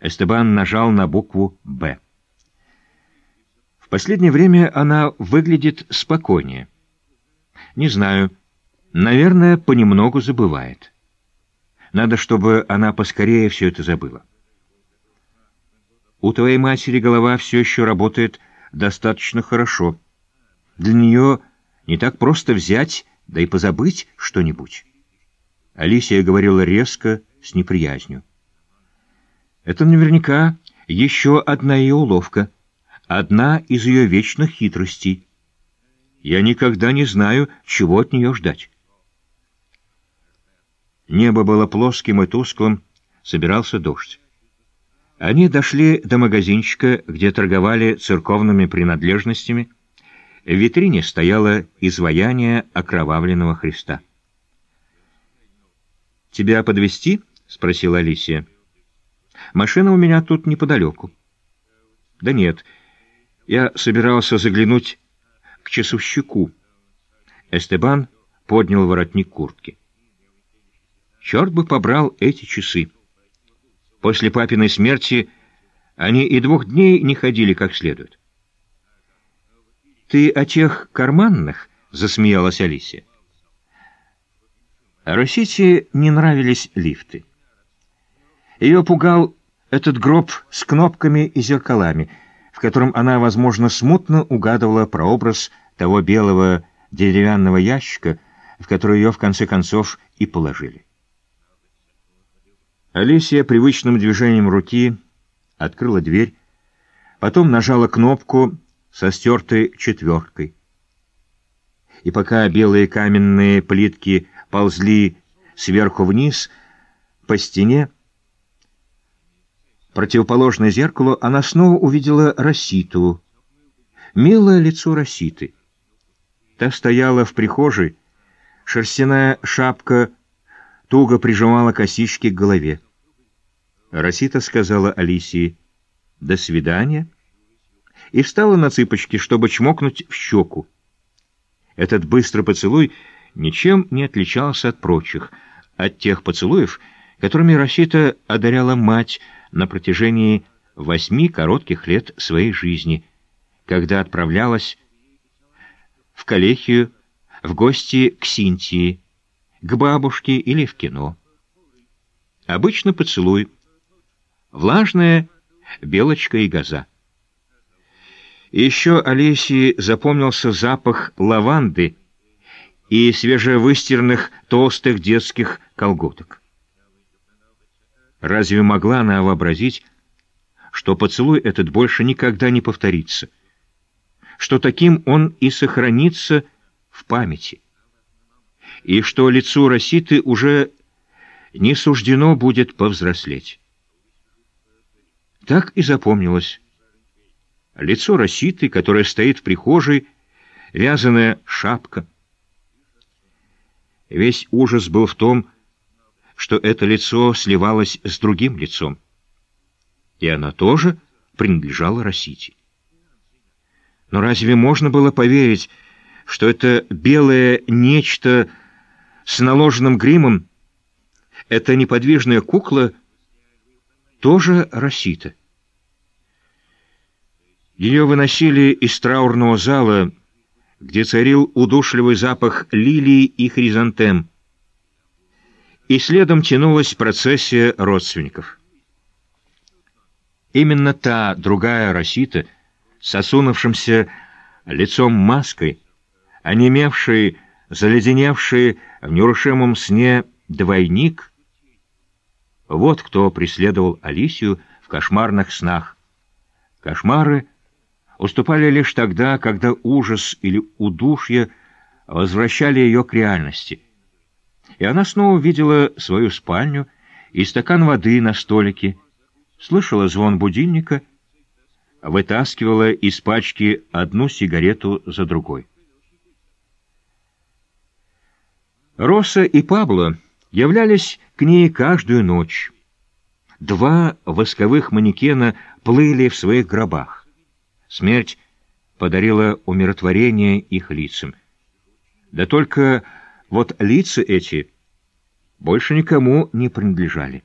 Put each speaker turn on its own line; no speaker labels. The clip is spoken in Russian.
Эстебан нажал на букву «Б». В последнее время она выглядит спокойнее. Не знаю, наверное, понемногу забывает. Надо, чтобы она поскорее все это забыла. У твоей матери голова все еще работает достаточно хорошо. Для нее не так просто взять, да и позабыть что-нибудь. Алисия говорила резко, с неприязнью. Это наверняка еще одна ее уловка, одна из ее вечных хитростей. Я никогда не знаю, чего от нее ждать. Небо было плоским и тусклым, собирался дождь. Они дошли до магазинчика, где торговали церковными принадлежностями. В витрине стояло изваяние окровавленного Христа. «Тебя подвести? спросила Алисия. «Машина у меня тут неподалеку». «Да нет, я собирался заглянуть к часовщику». Эстебан поднял воротник куртки. Черт бы побрал эти часы. После папиной смерти они и двух дней не ходили как следует. «Ты о тех карманных?» — засмеялась Алисия. Росите не нравились лифты. Ее пугал этот гроб с кнопками и зеркалами, в котором она, возможно, смутно угадывала прообраз того белого деревянного ящика, в который ее, в конце концов, и положили. Алисия привычным движением руки открыла дверь, потом нажала кнопку со стертой четверкой. И пока белые каменные плитки ползли сверху вниз по стене, противоположное зеркалу, она снова увидела Роситу. Милое лицо Роситы. Та стояла в прихожей, шерстяная шапка туго прижимала косички к голове. Росита сказала Алисии «До свидания» и встала на цыпочки, чтобы чмокнуть в щеку. Этот быстрый поцелуй ничем не отличался от прочих, от тех поцелуев, которыми Росита одаряла мать на протяжении восьми коротких лет своей жизни, когда отправлялась в Калехию, в гости к Синтии, к бабушке или в кино. Обычно поцелуй — влажная белочка и газа. еще Олесии запомнился запах лаванды и свежевыстиранных толстых детских колготок. Разве могла она вообразить, что поцелуй этот больше никогда не повторится, что таким он и сохранится в памяти, и что лицу Роситы уже не суждено будет повзрослеть? Так и запомнилось. Лицо Роситы, которое стоит в прихожей, вязаная шапка. Весь ужас был в том, что это лицо сливалось с другим лицом. И она тоже принадлежала Росите. Но разве можно было поверить, что это белое нечто с наложенным гримом, эта неподвижная кукла — тоже Росита. Ее выносили из траурного зала, где царил удушливый запах лилий и хризантем, и следом тянулась процессия родственников. Именно та другая Росита, с осунувшимся лицом маской, онемевший, заледеневший в нерушимом сне двойник — вот кто преследовал Алисию в кошмарных снах. Кошмары уступали лишь тогда, когда ужас или удушье возвращали ее к реальности. И она снова видела свою спальню и стакан воды на столике, слышала звон будильника, вытаскивала из пачки одну сигарету за другой. Роса и Пабло являлись к ней каждую ночь. Два восковых манекена плыли в своих гробах. Смерть подарила умиротворение их лицам. Да только вот лица эти больше никому не принадлежали.